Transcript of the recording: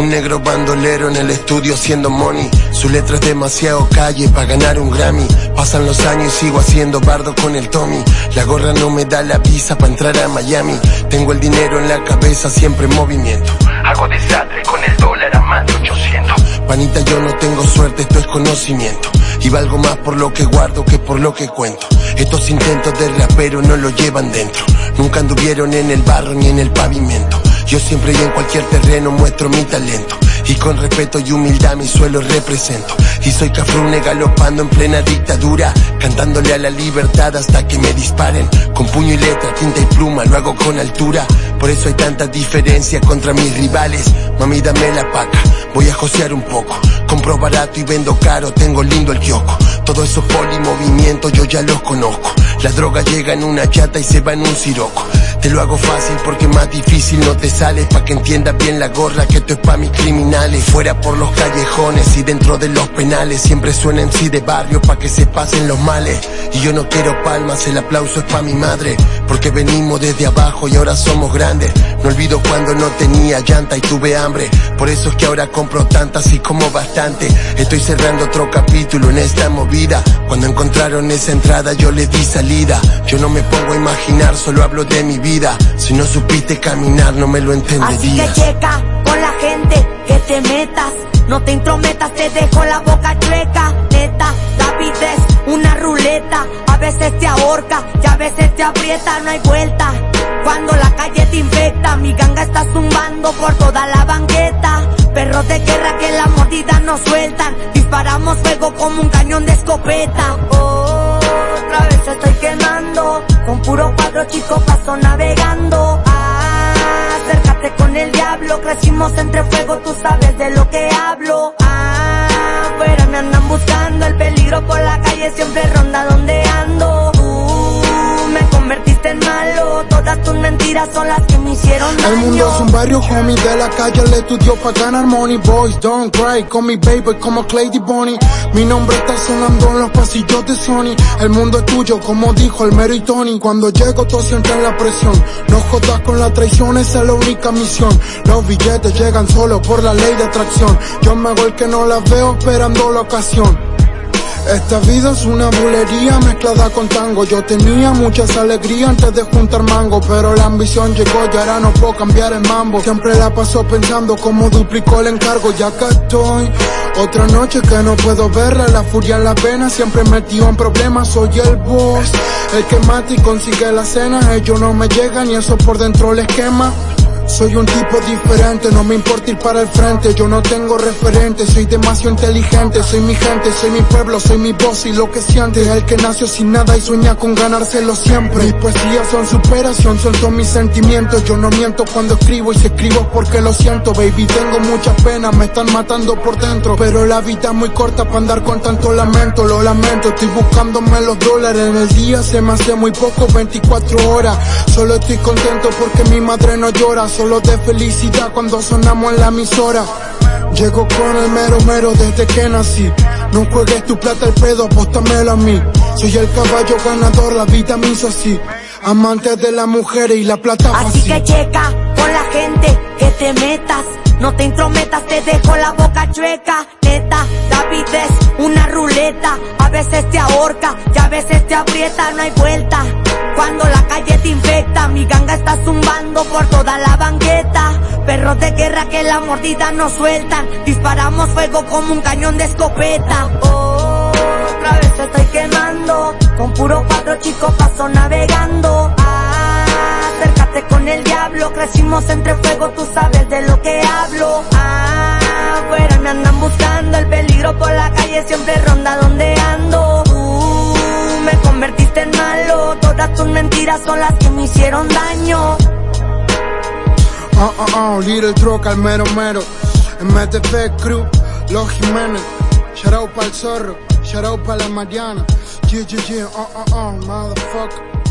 negro bandolero en el estudio haciendo money. Su letra es demasiado calle para ganar un Grammy. Pasan los años y sigo haciendo bardo con el Tommy. La gorra no me da la visa para entrar a Miami. Tengo el dinero en la cabeza, siempre en movimiento. Hago desastre con el dólar a más de 800. Panita, yo no tengo suerte, esto es conocimiento. Y valgo más por lo que guardo que por lo que cuento. Estos intentos de rapero no lo llevan dentro. Nunca anduvieron en el barro ni en el pavimento. Yo siempre y en cualquier terreno muestro mi talento. Y con respeto y humildad mi suelo represento. Y soy cafrune galopando en plena dictadura, cantándole a la libertad hasta que me disparen. Con puño y letra, tinta y pluma, lo hago con altura. Por eso hay tanta diferencia contra mis rivales. Mami, dame la paca, voy a josear un poco. Compro barato y vendo caro, tengo lindo el kiosco. Todo eso movimiento yo ya los conozco. La droga llega en una chata y se va en un siroco. Te lo hago fácil porque más difícil no te sale. Pa' que entiendas bien la gorra que esto es pa' mis criminales. Fuera por los callejones y dentro de los penales. Siempre suena en sí de barrio pa' que se pasen los males. Y yo no quiero palmas, el aplauso es pa' mi madre. Porque venimos desde abajo y ahora somos grandes. No olvido cuando no tenía llanta y tuve hambre. Por eso es que ahora compro tantas y como bastante. Estoy cerrando otro capítulo en esta movida. Cuando encontraron esa entrada yo le di salida. Yo no me pongo a imaginar, solo hablo de mi vida si no supiste caminar, no me lo entenderías. Así que checa con la gente que te metas. No te intrometas, te dejo la boca chueca. Neta, la una ruleta. A veces te ahorca y a veces te aprieta, no hay vuelta. Cuando la calle te infecta, mi ganga está zumbando por toda la banqueta. Perros de guerra que la mordida no sueltan. Disparamos fuego como un cañón de escopeta. otra vez estoy quemando. Con puro cuadro chico paso navegando. Ah, acércate con el diablo. Crecimos entre fuego, tú sabes de lo que hablo. Ah, fuera me andan buscando. El peligro por la calle siempre El mundo es un barrio, homie. De la calle le estudió pa' ganar money. Boys, don't cry. Con mi baby como Clay Bonnie. Mi nombre está sonando en los pasillos de Sony. El mundo es tuyo, como dijo el Mero y Tony. Cuando llego, todos sienten la presión. No jodas con la traición, esa es la única misión. Los billetes llegan solo por la ley de atracción. Yo me hago el que no las veo esperando la ocasión. Esta vida es una bulería mezclada con tango. Yo tenía muchas alegrías antes de juntar mango, pero la ambición llegó y ahora no puedo cambiar el mambo. Siempre la paso pensando cómo duplicó el encargo, ya que estoy. Otra noche que no puedo verla, la furia en la pena, siempre metido en problemas, soy el boss. El que mata y consigue la cena, ellos no me llegan y eso por dentro les quema. Soy un tipo diferente, no me importa ir para el frente, yo no tengo referente, soy demasiado inteligente, soy mi gente, soy mi pueblo, soy mi voz y lo que siente, el que nació sin nada y sueña con ganárselo siempre. Mis poesías son superación, son todos mis sentimientos, yo no miento cuando escribo y si escribo porque lo siento, baby, tengo mucha pena, me están matando por dentro, pero la vida es muy corta para andar con tanto lamento, lo lamento, estoy buscándome los dólares. En el día, se me hace muy poco, 24 horas, solo estoy contento porque mi madre no llora, solo de felicidad cuando sonamos en la emisora. Llego con el mero mero desde que nací. No juegues tu plata al pedo, apóstamelo a mí. Soy el caballo ganador, la vida me hizo así. Amante de las mujeres y la plata Así que checa te metas. No te intrometas, te dejo la boca chueca. Neta, David es una ruleta. A veces te ahorca y a veces te aprieta, no hay vuelta. Cuando la calle te infecta, mi ganga está zumbando por toda la banqueta. Perros de guerra que la mordida no sueltan. Disparamos fuego como un cañón de escopeta. otra vez estoy quemando. Con puro cuatro chicos paso navegando. Crecimos entre fuego, tú sabes de lo que hablo. Ah, afuera me andan buscando. El peligro por la calle siempre ronda donde ando. Tú me convertiste en malo. Todas tus mentiras son las que me hicieron daño. Uh, uh, uh, Little Truck al mero mero. MTP Crew, Los Jiménez. Shout out pa'l zorro, shout out pa' la Mariana. Yeah, yeah, yeah, uh, uh, uh, motherfucker.